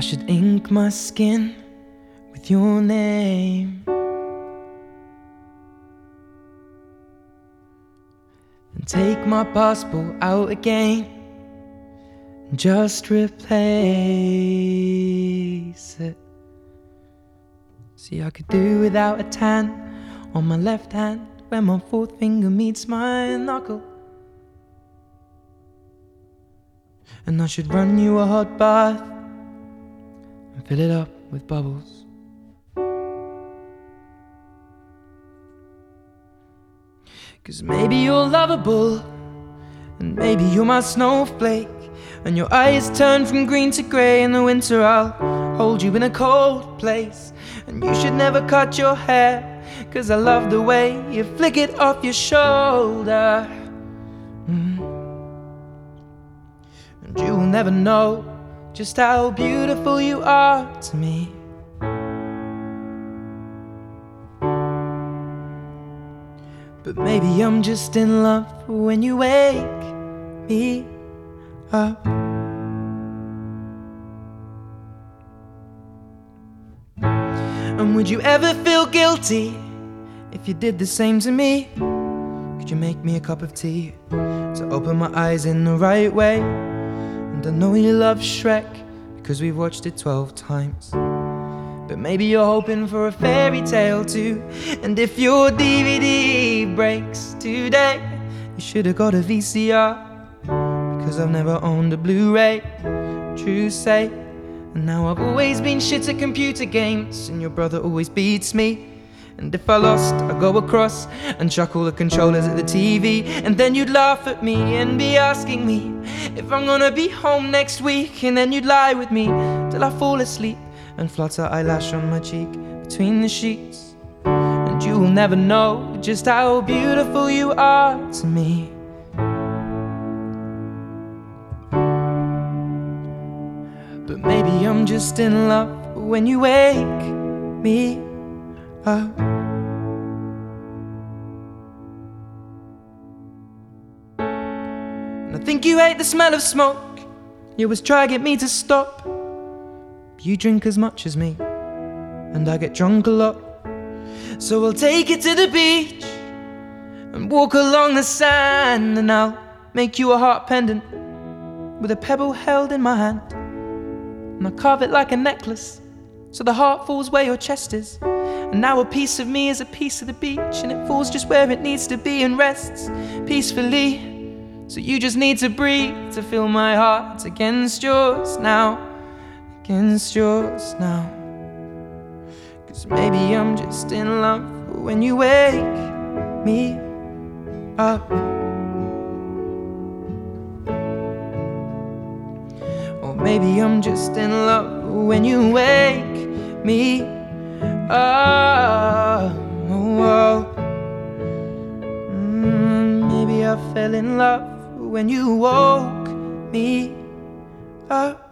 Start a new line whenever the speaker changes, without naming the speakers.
I should ink my skin with your name. And take my passport out again. And just replace it. See, I could do without a tan on my left hand where my fourth finger meets my knuckle. And I should run you a hot bath and fill it up with bubbles. Cause maybe you're lovable, and maybe you're my snowflake. And your eyes turn from green to grey in the winter. I'll hold you in a cold place. And you should never cut your hair, cause I love the way you flick it off your shoulder. Mm. And you will never know just how beautiful you are to me. But maybe I'm just in love when you wake me up. And would you ever feel guilty if you did the same to me? Could you make me a cup of tea to open my eyes in the right way? And I know you love Shrek because we've watched it 12 times. But maybe you're hoping for a fairy tale too. And if your DVD breaks today, you should have got a VCR. Because I've never owned a Blu ray. True say. And now I've always been shit at computer games. And your brother always beats me. And if I lost, I'd go across and chuck all the controllers at the TV. And then you'd laugh at me and be asking me if I'm gonna be home next week. And then you'd lie with me till I fall asleep and flutter eyelash on my cheek between the sheets. And you will never know just how beautiful you are to me. But maybe I'm just in love when you wake me up. And I think you hate the smell of smoke. You always try to get me to stop. You drink as much as me, and I get drunk a lot. So I'll take you to the beach and walk along the sand, and I'll make you a heart pendant with a pebble held in my hand. And I'll carve it like a necklace so the heart falls where your chest is. And now a piece of me is a piece of the beach, and it falls just where it needs to be and rests peacefully. So you just need to breathe to feel my heart against yours now against yours now. Cause maybe I'm just in love when you wake me up. Or maybe I'm just in love when you wake me up. Oh, mm, maybe I fell in love when you woke me up.